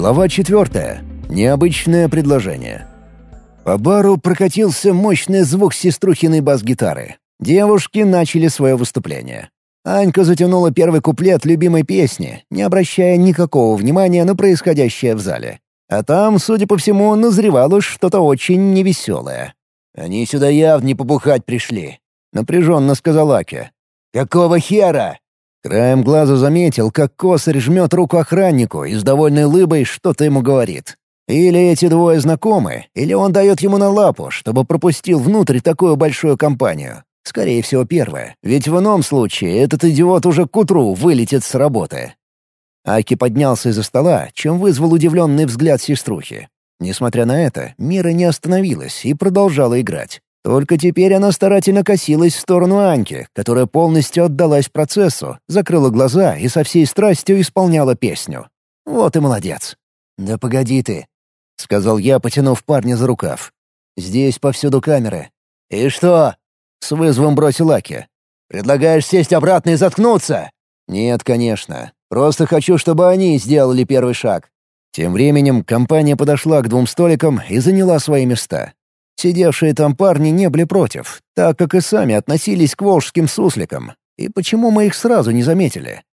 Глава четвертая. Необычное предложение. По бару прокатился мощный звук сеструхиной бас-гитары. Девушки начали свое выступление. Анька затянула первый куплет любимой песни, не обращая никакого внимания на происходящее в зале. А там, судя по всему, назревало что-то очень невеселое. «Они сюда явно не побухать пришли», — напряженно сказал Аки. «Какого хера?» Краем глаза заметил, как косарь жмет руку охраннику и с довольной улыбой что-то ему говорит. Или эти двое знакомы, или он дает ему на лапу, чтобы пропустил внутрь такую большую компанию. Скорее всего, первое, ведь в ином случае этот идиот уже к утру вылетит с работы. Аки поднялся из-за стола, чем вызвал удивленный взгляд сеструхи. Несмотря на это, Мира не остановилась и продолжала играть. Только теперь она старательно косилась в сторону Аньки, которая полностью отдалась процессу, закрыла глаза и со всей страстью исполняла песню. Вот и молодец. «Да погоди ты», — сказал я, потянув парня за рукав. «Здесь повсюду камеры». «И что?» — с вызовом бросил Аки. «Предлагаешь сесть обратно и заткнуться?» «Нет, конечно. Просто хочу, чтобы они сделали первый шаг». Тем временем компания подошла к двум столикам и заняла свои места. Сидевшие там парни не были против, так как и сами относились к волжским сусликам. И почему мы их сразу не заметили?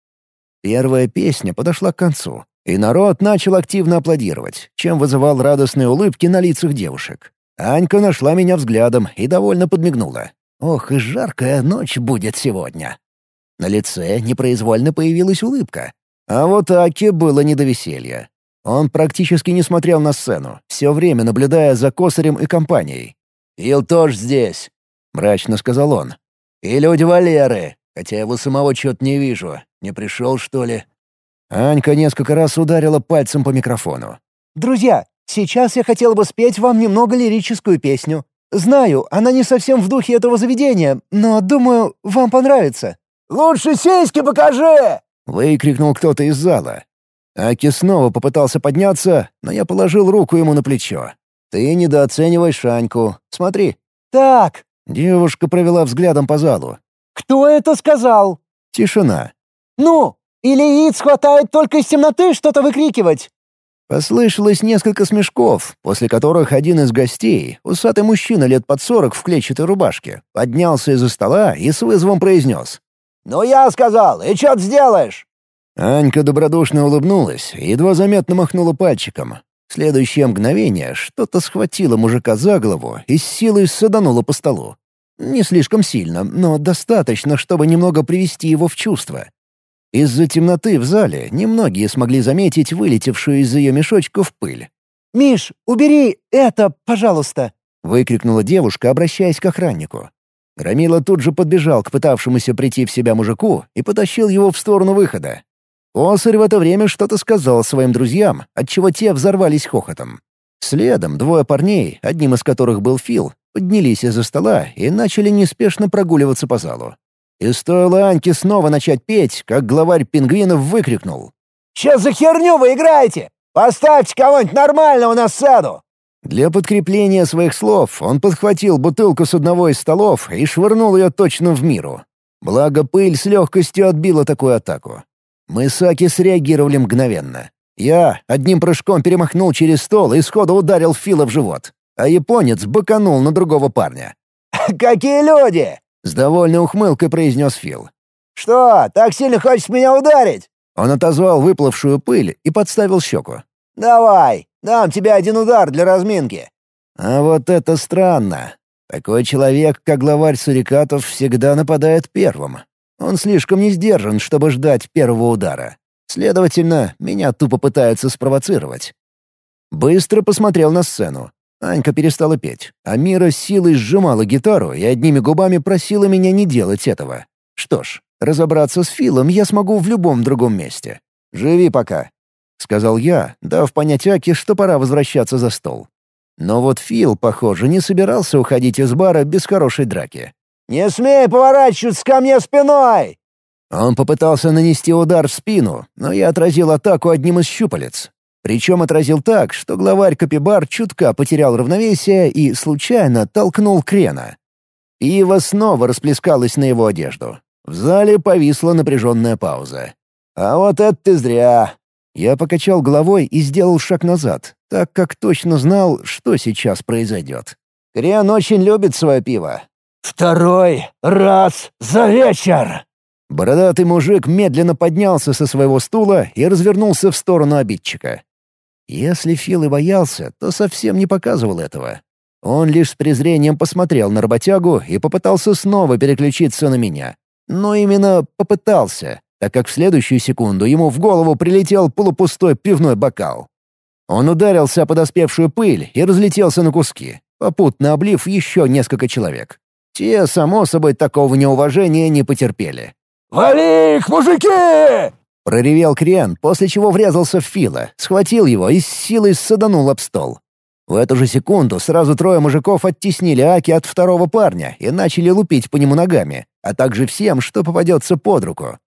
Первая песня подошла к концу, и народ начал активно аплодировать, чем вызывал радостные улыбки на лицах девушек. Анька нашла меня взглядом и довольно подмигнула. «Ох, и жаркая ночь будет сегодня!» На лице непроизвольно появилась улыбка. А вот Аке было не до веселья. Он практически не смотрел на сцену, все время наблюдая за Косарем и компанией. «Ил тоже здесь», — мрачно сказал он. «И люди Валеры, хотя его самого чего-то не вижу. Не пришел, что ли?» Анька несколько раз ударила пальцем по микрофону. «Друзья, сейчас я хотела бы спеть вам немного лирическую песню. Знаю, она не совсем в духе этого заведения, но, думаю, вам понравится». «Лучше сиськи покажи!» — выкрикнул кто-то из зала. Аки снова попытался подняться, но я положил руку ему на плечо. «Ты недооцениваешь Шаньку. Смотри». «Так». Девушка провела взглядом по залу. «Кто это сказал?» Тишина. «Ну, или яиц хватает только из темноты что-то выкрикивать?» Послышалось несколько смешков, после которых один из гостей, усатый мужчина лет под сорок в клетчатой рубашке, поднялся из-за стола и с вызовом произнес. «Ну я сказал, и что ты сделаешь?» Анька добродушно улыбнулась и едва заметно махнула пальчиком. В следующее мгновение что-то схватило мужика за голову и с силой садануло по столу. Не слишком сильно, но достаточно, чтобы немного привести его в чувство. Из-за темноты в зале немногие смогли заметить вылетевшую из ее мешочков пыль. «Миш, убери это, пожалуйста!» — выкрикнула девушка, обращаясь к охраннику. Громила тут же подбежал к пытавшемуся прийти в себя мужику и потащил его в сторону выхода. Косарь в это время что-то сказал своим друзьям, отчего те взорвались хохотом. Следом двое парней, одним из которых был Фил, поднялись из-за стола и начали неспешно прогуливаться по залу. И стоило Аньке снова начать петь, как главарь пингвинов выкрикнул. «Че за херню вы играете? Поставьте кого-нибудь нормального на сцену!» Для подкрепления своих слов он подхватил бутылку с одного из столов и швырнул ее точно в миру. Благо пыль с легкостью отбила такую атаку. Мы с Аки среагировали мгновенно. Я одним прыжком перемахнул через стол и сходу ударил Фила в живот, а японец быканул на другого парня. «Какие люди!» — с довольной ухмылкой произнес Фил. «Что, так сильно хочешь меня ударить?» Он отозвал выплывшую пыль и подставил щеку. «Давай, дам тебе один удар для разминки». А вот это странно. Такой человек, как главарь сурикатов, всегда нападает первым. Он слишком не сдержан, чтобы ждать первого удара. Следовательно, меня тупо пытаются спровоцировать. Быстро посмотрел на сцену. Анька перестала петь, а Мира силой сжимала гитару и одними губами просила меня не делать этого. Что ж, разобраться с Филом я смогу в любом другом месте. «Живи пока», — сказал я, дав понять Аке, что пора возвращаться за стол. Но вот Фил, похоже, не собирался уходить из бара без хорошей драки. «Не смей поворачиваться ко мне спиной!» Он попытался нанести удар в спину, но я отразил атаку одним из щупалец. Причем отразил так, что главарь Капибар чутка потерял равновесие и случайно толкнул крена. Пиво снова расплескалось на его одежду. В зале повисла напряженная пауза. «А вот это ты зря!» Я покачал головой и сделал шаг назад, так как точно знал, что сейчас произойдет. Крен очень любит свое пиво. «Второй раз за вечер!» Бородатый мужик медленно поднялся со своего стула и развернулся в сторону обидчика. Если Фил и боялся, то совсем не показывал этого. Он лишь с презрением посмотрел на работягу и попытался снова переключиться на меня. Но именно попытался, так как в следующую секунду ему в голову прилетел полупустой пивной бокал. Он ударился о подоспевшую пыль и разлетелся на куски, попутно облив еще несколько человек. Те, само собой, такого неуважения не потерпели. «Вали их, мужики!» Проревел Крен, после чего врезался в Фила, схватил его и с силой саданул об стол. В эту же секунду сразу трое мужиков оттеснили Аки от второго парня и начали лупить по нему ногами, а также всем, что попадется под руку.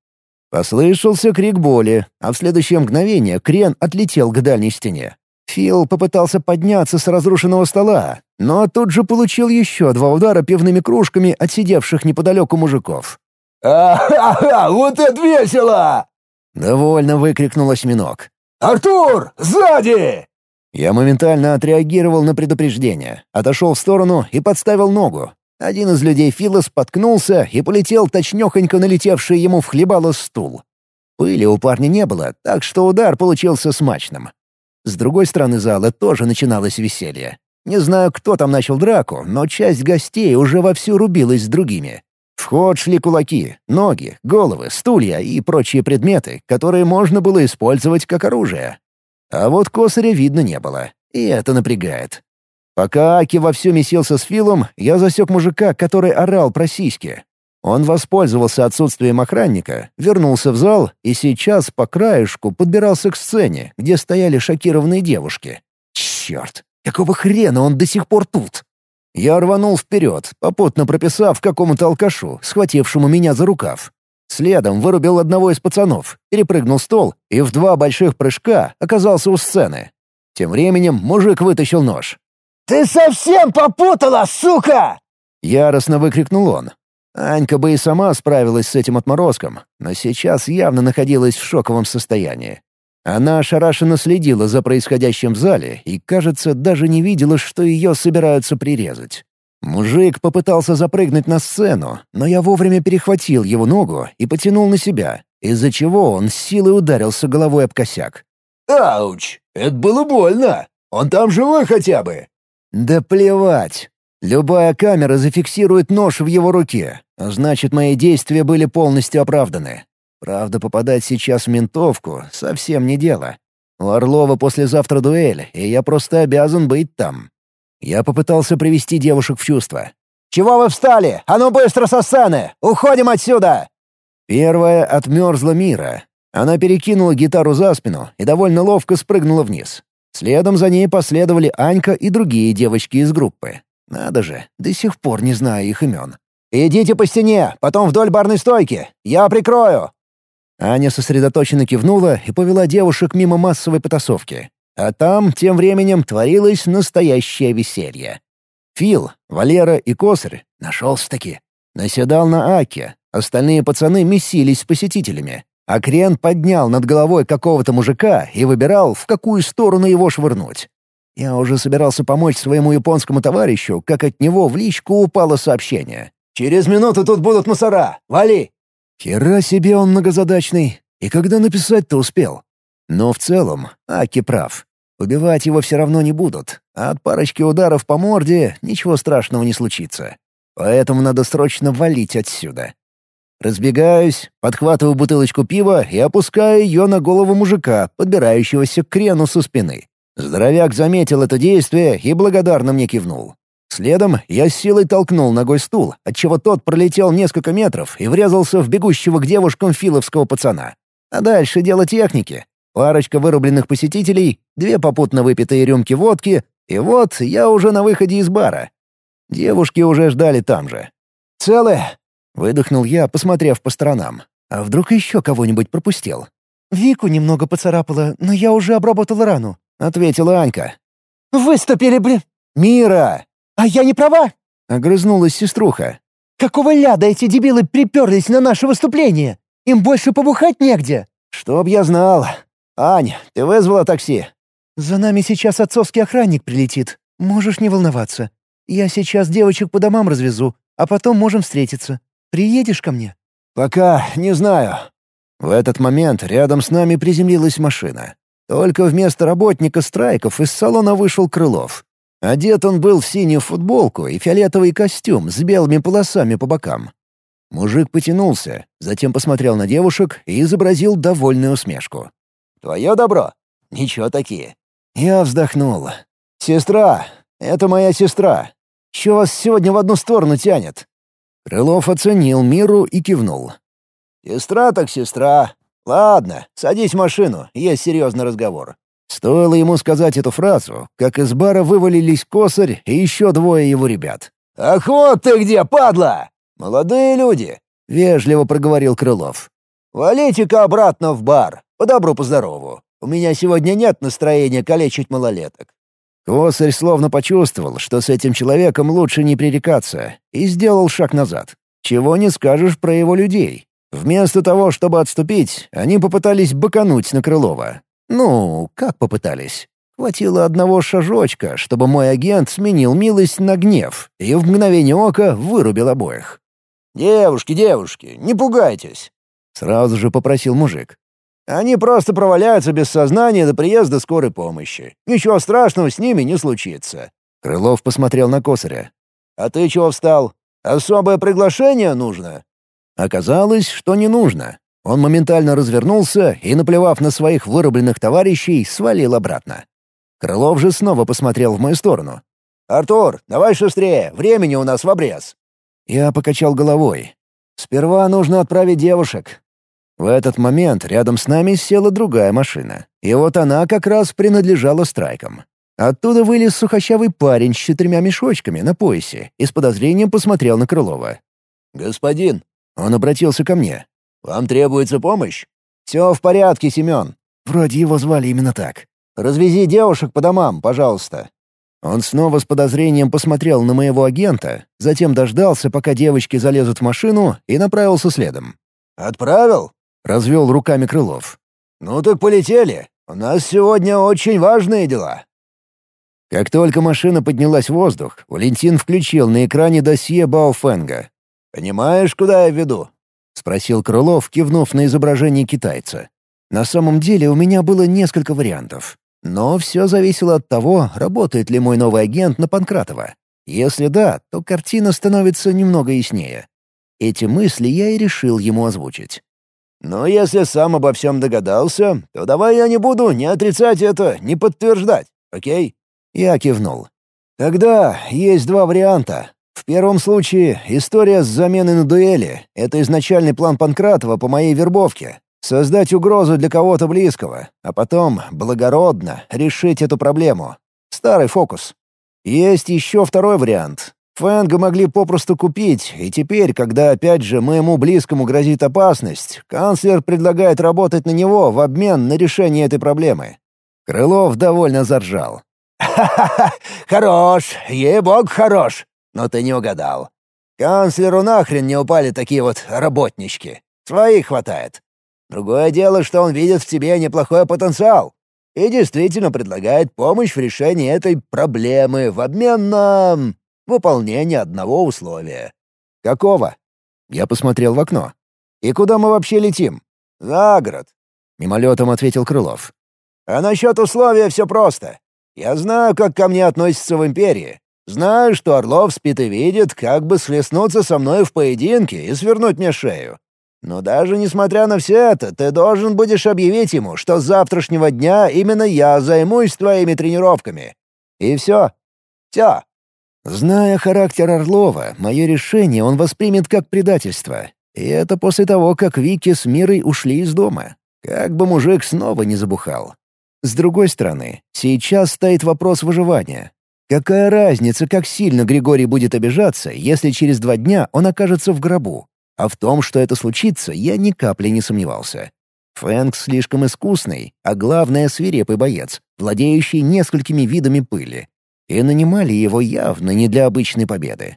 Послышался крик боли, а в следующее мгновение Крен отлетел к дальней стене. Фил попытался подняться с разрушенного стола, но тут же получил еще два удара пивными кружками от сидевших неподалеку мужиков. «А-ха-ха! Вот это весело!» Довольно выкрикнул осьминог. «Артур, сзади!» Я моментально отреагировал на предупреждение, отошел в сторону и подставил ногу. Один из людей Фила споткнулся и полетел точнёхонько налетевший ему в хлебало стул. Пыли у парня не было, так что удар получился смачным. С другой стороны зала тоже начиналось веселье. Не знаю, кто там начал драку, но часть гостей уже вовсю рубилась с другими. В ход шли кулаки, ноги, головы, стулья и прочие предметы, которые можно было использовать как оружие. А вот косаря видно не было, и это напрягает. Пока Аки вовсю месился с Филом, я засек мужика, который орал про сиськи. Он воспользовался отсутствием охранника, вернулся в зал и сейчас по краешку подбирался к сцене, где стояли шокированные девушки. Черт, какого хрена он до сих пор тут? Я рванул вперед, попутно прописав какому-то алкашу, схватившему меня за рукав. Следом вырубил одного из пацанов, перепрыгнул стол и в два больших прыжка оказался у сцены. Тем временем мужик вытащил нож. «Ты совсем попутала, сука!» Яростно выкрикнул он. Анька бы и сама справилась с этим отморозком, но сейчас явно находилась в шоковом состоянии. Она ошарашенно следила за происходящим в зале и, кажется, даже не видела, что ее собираются прирезать. Мужик попытался запрыгнуть на сцену, но я вовремя перехватил его ногу и потянул на себя, из-за чего он с силой ударился головой об косяк. «Ауч! Это было больно! Он там живой хотя бы!» «Да плевать! Любая камера зафиксирует нож в его руке, а значит, мои действия были полностью оправданы. Правда, попадать сейчас в ментовку — совсем не дело. У Орлова послезавтра дуэль, и я просто обязан быть там. Я попытался привести девушек в чувство. «Чего вы встали? А ну быстро со сцены! Уходим отсюда!» Первая отмерзла Мира. Она перекинула гитару за спину и довольно ловко спрыгнула вниз. Следом за ней последовали Анька и другие девочки из группы. Надо же, до сих пор не знаю их имен. «Идите по стене, потом вдоль барной стойки. Я прикрою!» Аня сосредоточенно кивнула и повела девушек мимо массовой потасовки. А там, тем временем, творилось настоящее веселье. Фил, Валера и Косарь, нашелся-таки, наседал на Аке, остальные пацаны месились с посетителями. А Крен поднял над головой какого-то мужика и выбирал, в какую сторону его швырнуть. Я уже собирался помочь своему японскому товарищу, как от него в личку упало сообщение. «Через минуту тут будут мусора! Вали!» Хера себе он многозадачный. И когда написать-то успел? Но в целом Аки прав. Убивать его все равно не будут, а от парочки ударов по морде ничего страшного не случится. Поэтому надо срочно валить отсюда. Разбегаюсь, подхватываю бутылочку пива и опускаю ее на голову мужика, подбирающегося к крену со спины. Здоровяк заметил это действие и благодарно мне кивнул. Следом я с силой толкнул ногой стул, отчего тот пролетел несколько метров и врезался в бегущего к девушкам филовского пацана. А дальше дело техники. Парочка вырубленных посетителей, две попутно выпитые рюмки водки, и вот я уже на выходе из бара. Девушки уже ждали там же. «Целые?» — выдохнул я, посмотрев по сторонам. А вдруг еще кого-нибудь пропустил? «Вику немного поцарапала, но я уже обработала рану», — ответила Анька. «Выступили, блин!» «Мира!» «А я не права?» — огрызнулась сеструха. «Какого ляда эти дебилы приперлись на наше выступление? Им больше побухать негде!» «Чтоб я знал!» «Ань, ты вызвала такси?» «За нами сейчас отцовский охранник прилетит. Можешь не волноваться. Я сейчас девочек по домам развезу, а потом можем встретиться. Приедешь ко мне?» «Пока не знаю». В этот момент рядом с нами приземлилась машина. Только вместо работника страйков из салона вышел Крылов. Одет он был в синюю футболку и фиолетовый костюм с белыми полосами по бокам. Мужик потянулся, затем посмотрел на девушек и изобразил довольную усмешку. «Твое добро? Ничего такие». Я вздохнул. «Сестра! Это моя сестра! Чего вас сегодня в одну сторону тянет?» Крылов оценил миру и кивнул. «Сестра так сестра. Ладно, садись в машину, есть серьезный разговор. Стоило ему сказать эту фразу, как из бара вывалились косарь и еще двое его ребят. «Ах вот ты где, падла! Молодые люди!» — вежливо проговорил Крылов. «Валите-ка обратно в бар, по добру, по здорову. У меня сегодня нет настроения калечить малолеток». Косарь словно почувствовал, что с этим человеком лучше не пререкаться, и сделал шаг назад. Чего не скажешь про его людей. Вместо того, чтобы отступить, они попытались быкануть на Крылова, ну, как попытались. Хватило одного шажочка, чтобы мой агент сменил милость на гнев и в мгновение ока вырубил обоих. «Девушки, девушки, не пугайтесь!» — сразу же попросил мужик. «Они просто проваляются без сознания до приезда скорой помощи. Ничего страшного с ними не случится». Крылов посмотрел на Косаря. «А ты чего встал? Особое приглашение нужно?» Оказалось, что не нужно. Он моментально развернулся и, наплевав на своих вырубленных товарищей, свалил обратно. Крылов же снова посмотрел в мою сторону. «Артур, давай шустрее, времени у нас в обрез». Я покачал головой. «Сперва нужно отправить девушек». В этот момент рядом с нами села другая машина. И вот она как раз принадлежала страйкам. Оттуда вылез сухощавый парень с четырьмя мешочками на поясе и с подозрением посмотрел на Крылова. «Господин!» Он обратился ко мне. «Вам требуется помощь?» «Все в порядке, Семен». Вроде его звали именно так. «Развези девушек по домам, пожалуйста». Он снова с подозрением посмотрел на моего агента, затем дождался, пока девочки залезут в машину, и направился следом. «Отправил?» — развел руками Крылов. «Ну так полетели. У нас сегодня очень важные дела». Как только машина поднялась в воздух, Валентин включил на экране досье Баофенга. «Понимаешь, куда я веду?» — спросил Крылов, кивнув на изображение китайца. На самом деле у меня было несколько вариантов. Но все зависело от того, работает ли мой новый агент на Панкратова. Если да, то картина становится немного яснее. Эти мысли я и решил ему озвучить. «Но если сам обо всем догадался, то давай я не буду ни отрицать это, ни подтверждать, окей?» Я кивнул. «Тогда есть два варианта. В первом случае история с заменой на дуэли — это изначальный план Панкратова по моей вербовке. Создать угрозу для кого-то близкого, а потом благородно решить эту проблему. Старый фокус. Есть еще второй вариант. Фэнга могли попросту купить, и теперь, когда опять же моему близкому грозит опасность, канцлер предлагает работать на него в обмен на решение этой проблемы. Крылов довольно заржал. «Ха-ха-ха! Хорош! Ей-бог, хорош! Но ты не угадал. Канцлеру нахрен не упали такие вот работнички. Своих хватает. Другое дело, что он видит в тебе неплохой потенциал и действительно предлагает помощь в решении этой проблемы в обмен на... выполнение одного условия. Какого? Я посмотрел в окно. И куда мы вообще летим? За город. Мимолетом ответил Крылов. А насчет условия все просто. Я знаю, как ко мне относятся в Империи. Знаю, что Орлов спит и видит, как бы слеснуться со мной в поединке и свернуть мне шею. Но даже несмотря на все это, ты должен будешь объявить ему, что с завтрашнего дня именно я займусь твоими тренировками. И все. Все. Зная характер Орлова, мое решение он воспримет как предательство. И это после того, как Вики с Мирой ушли из дома. Как бы мужик снова не забухал. С другой стороны, сейчас стоит вопрос выживания. Какая разница, как сильно Григорий будет обижаться, если через два дня он окажется в гробу? А в том, что это случится, я ни капли не сомневался. Фэнк слишком искусный, а главное — свирепый боец, владеющий несколькими видами пыли. И нанимали его явно не для обычной победы.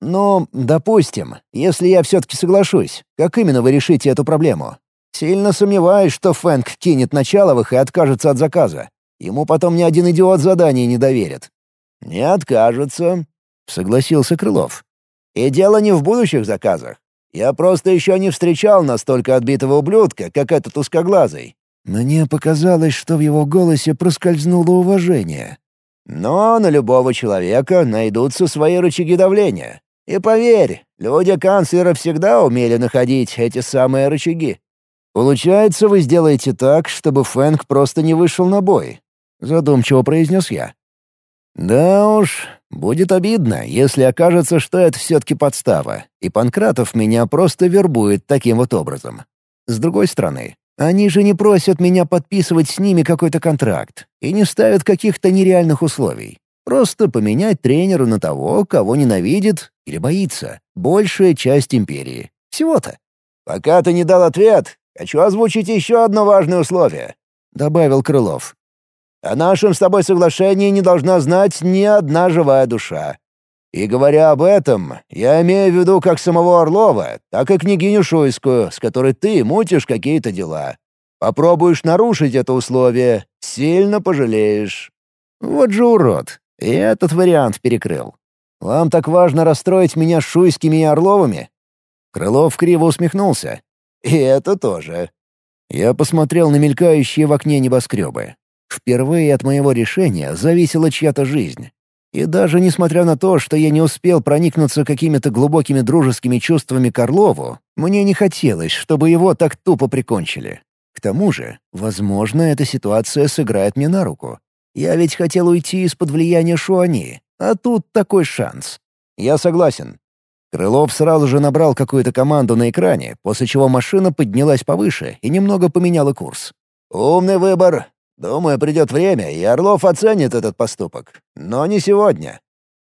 Но, допустим, если я все-таки соглашусь, как именно вы решите эту проблему? Сильно сомневаюсь, что Фэнк кинет Началовых и откажется от заказа. Ему потом ни один идиот задание не доверит». «Не откажется», — согласился Крылов. «И дело не в будущих заказах. Я просто еще не встречал настолько отбитого ублюдка, как этот узкоглазый». Мне показалось, что в его голосе проскользнуло уважение. «Но на любого человека найдутся свои рычаги давления. И поверь, люди канцлера всегда умели находить эти самые рычаги. Получается, вы сделаете так, чтобы Фэнк просто не вышел на бой?» — задумчиво произнес я. «Да уж, будет обидно, если окажется, что это все-таки подстава, и Панкратов меня просто вербует таким вот образом. С другой стороны, они же не просят меня подписывать с ними какой-то контракт и не ставят каких-то нереальных условий. Просто поменять тренера на того, кого ненавидит или боится. Большая часть империи. Всего-то. «Пока ты не дал ответ, хочу озвучить еще одно важное условие», — добавил Крылов. О нашем с тобой соглашении не должна знать ни одна живая душа. И говоря об этом, я имею в виду как самого Орлова, так и княгиню Шуйскую, с которой ты мутишь какие-то дела. Попробуешь нарушить это условие, сильно пожалеешь». Вот же урод. И этот вариант перекрыл. «Вам так важно расстроить меня Шуйскими и Орловыми?» Крылов криво усмехнулся. «И это тоже». Я посмотрел на мелькающие в окне небоскребы. Впервые от моего решения зависела чья-то жизнь. И даже несмотря на то, что я не успел проникнуться какими-то глубокими дружескими чувствами к Орлову, мне не хотелось, чтобы его так тупо прикончили. К тому же, возможно, эта ситуация сыграет мне на руку. Я ведь хотел уйти из-под влияния Шуани, а тут такой шанс. Я согласен. Крылов сразу же набрал какую-то команду на экране, после чего машина поднялась повыше и немного поменяла курс. «Умный выбор. Думаю, придет время, и Орлов оценит этот поступок. Но не сегодня.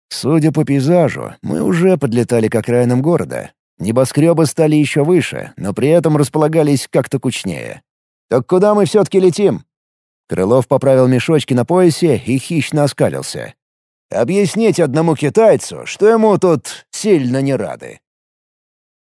Судя по пейзажу, мы уже подлетали к окраинам города. Небоскребы стали еще выше, но при этом располагались как-то кучнее. «Так куда мы все-таки летим?» Крылов поправил мешочки на поясе и хищно оскалился. «Объяснить одному китайцу, что ему тут сильно не рады».